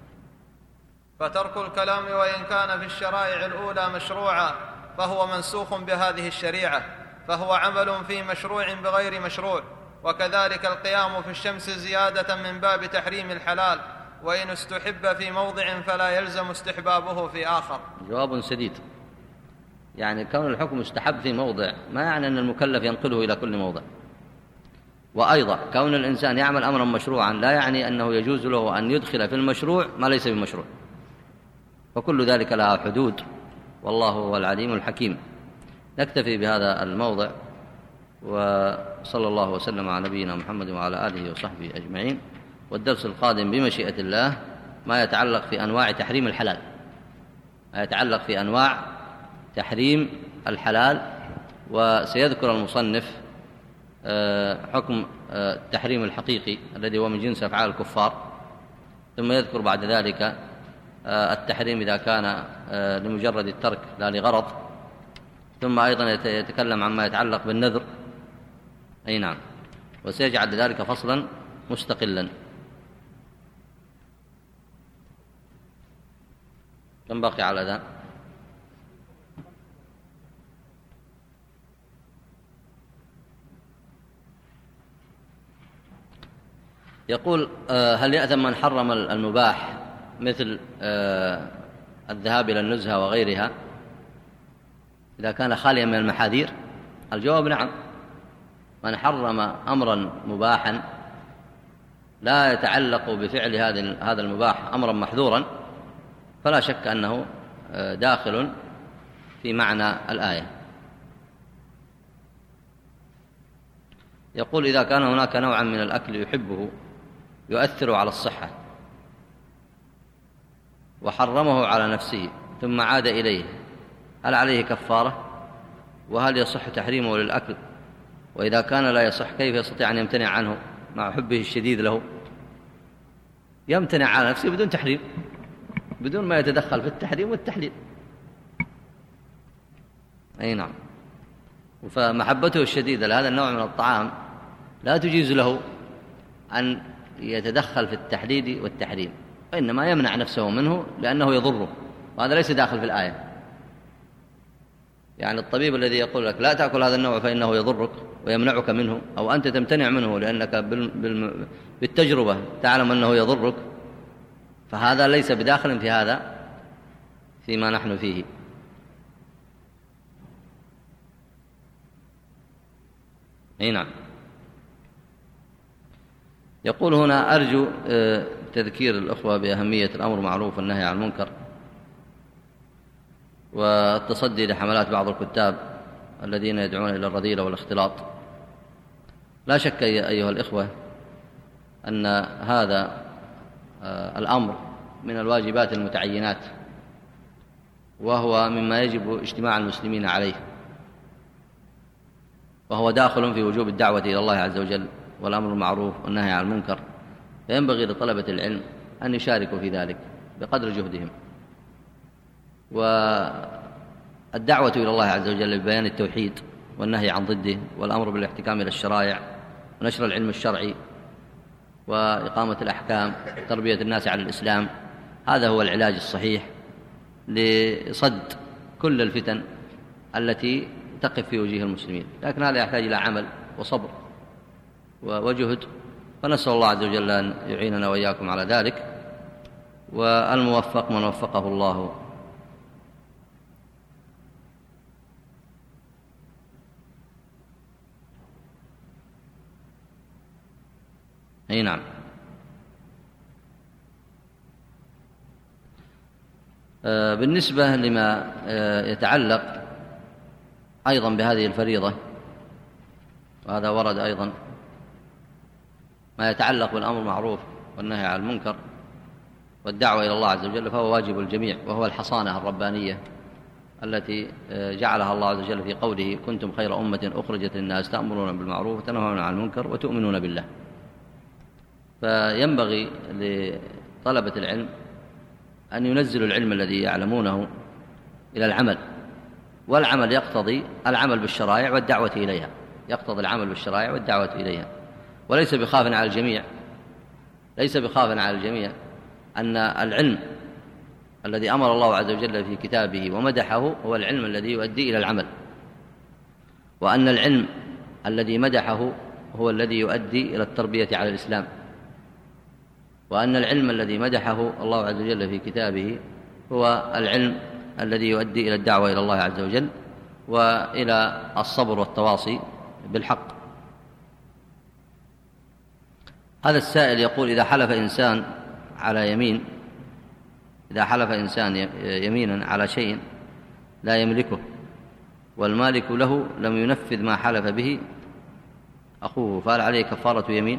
فترك الكلام وإن كان في الشرائع الأولى مشروعا فهو منسوخ بهذه الشريعة فهو عمل في مشروع بغير مشروع. وكذلك القيام في الشمس زيادة من باب تحريم الحلال وإن استحب في موضع فلا يلزم استحبابه في آخر. جواب سديد. يعني كون الحكم استحب في موضع ما يعني أن المكلف ينقله إلى كل موضع؟ وأيضا كون الإنسان يعمل أمرا مشروعا لا يعني أنه يجوز له أن يدخل في المشروع ما ليس بمشروع. فكل ذلك لها حدود والله هو العليم الحكيم. نكتفي بهذا الموضع. وصلى الله وسلم على نبينا محمد وعلى آله وصحبه أجمعين. والدرس القادم بمشيئة الله ما يتعلق في أنواع تحريم الحلال. ما يتعلق في أنواع تحريم الحلال. وسيذكر المصنف آه، حكم آه، التحريم الحقيقي الذي هو من جنس أفعال الكفار. ثم يذكر بعد ذلك آه، التحريم إذا كان لمجرد الترك لا لغرض. ثم أيضا يتكلم عما يتعلق بالنذر. أي نعم. وسيجعل ذلك فصلا مستقلا. كم بقي على الأذان يقول آه، هل يأثم من حرم المباح مثل آه، الذهاب إلى النزهة وغيرها إذا كان خاليا من المحاذير؟ الجواب نعم. من حرم أمرا مباحا لا يتعلق بفعل هذا المباح أمرا محذورا فلا شك أنه آه، داخل في معنى الآية. يقول إذا كان هناك نوعا من الأكل يحبه يؤثر على الصحة وحرمه على نفسه ثم عاد إليه هل عليه كفارة؟ وهل يصح تحريمه للأكل وإذا كان لا يصح كيف يستطيع أن يمتنع عنه مع حبه الشديد له؟ يمتنع على نفسه بدون تحريم بدون ما يتدخل في التحريم والتحليل. أي نعم. فمحبته الشديدة لهذا النوع من الطعام لا تجيز له أن يتدخل في التحديد والتحريم وإنما يمنع نفسه منه لأنه يضره وهذا ليس داخل في الآية. يعني الطبيب الذي يقول لك لا تأكل هذا النوع فإنه يضرك ويمنعك منه أو أنت تمتنع منه لأنك بالتجربة تعلم أنه يضرك فهذا ليس بداخل في هذا فيما نحن فيه. أي نعم. يقول هنا أرجو آه، تذكير الأخوة بأهمية الأمر معروف والنهي عن المنكر. والتصدي لحملات بعض الكتاب الذين يدعون إلى الرذيلة والاختلاط. لا شك أيها الإخوة أن هذا آه، الأمر من الواجبات المتعينات وهو مما يجب اجتماع المسلمين عليه وهو داخل في وجوب الدعوة إلى الله عز وجل والأمر المعروف والنهي عن المنكر. فينبغي لطلبة العلم أن يشاركوا في ذلك بقدر جهدهم. والدعوة إلى الله عز وجل ببيان التوحيد والنهي عن ضده والأمر بالاحتكام إلى الشرائع ونشر العلم الشرعي وإقامة الأحكام تربية الناس على الإسلام. هذا هو العلاج الصحيح لصد كل الفتن التي تقف في وجيه المسلمين. لكن هذا يحتاج إلى عمل وصبر وجهد. فنسأل الله عز وجل أن يعيننا وإياكم على ذلك. والموفق من وفقه الله. أي نعم. آه، بالنسبة لما آه، يتعلق أيضا بهذه الفريضة وهذا ورد أيضا ما يتعلق بالأمر المعروف والنهي عن المنكر والدعوة إلى الله عز وجل فهو واجب الجميع وهو الحصانة الربانية التي آه، جعلها الله عز وجل في قوله كنتم خير أمة أخرجت للناس تأمرون بالمعروف وتنهون عن المنكر وتؤمنون بالله. فينبغي لطلبة العلم أن ينزلوا العلم الذي يعلمونه إلى العمل والعمل يقتضي العمل بالشرائع والدعوة إليها يقتضي العمل بالشرائع والدعوة إليها. وليس بخاف على الجميع ليس بخاف على الجميع أن العلم الذي أمر الله عز وجل في كتابه ومدحه هو العلم الذي يؤدي إلى العمل وأن العلم الذي مدحه هو الذي يؤدي إلى التربية على الإسلام. وأن العلم الذي مدحه الله عز وجل في كتابه هو العلم الذي يؤدي إلى الدعوة إلى الله عز وجل وإلى الصبر والتواصي بالحق. هذا السائل يقول إذا حلف إنسان على يمين إذا حلف إنسان يمينا على شيء لا يملكه والمالك له لم ينفذ ما حلف به أخوه فهل عليه كفارة يمين؟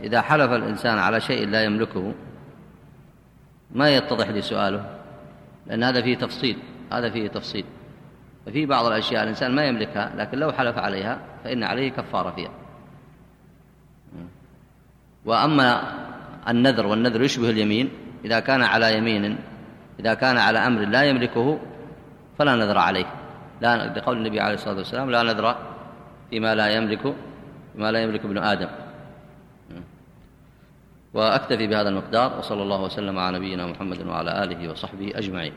إذا حلف الإنسان على شيء لا يملكه ما يتضح لي سؤاله؟ لأن هذا فيه تفصيل هذا فيه تفصيل. ففي بعض الأشياء الإنسان ما يملكها لكن لو حلف عليها فإن عليه كفارة فيها. وأما النذر والنذر يشبه اليمين إذا كان على يمين إذا كان على أمر لا يملكه فلا نذر عليه. لا لقول النبي عليه الصلاة والسلام لا نذر فيما لا يملك فيما لا يملك ابن آدم. وأكتفي بهذا المقدار وصلى الله وسلم على نبينا محمد وعلى آله وصحبه أجمعين.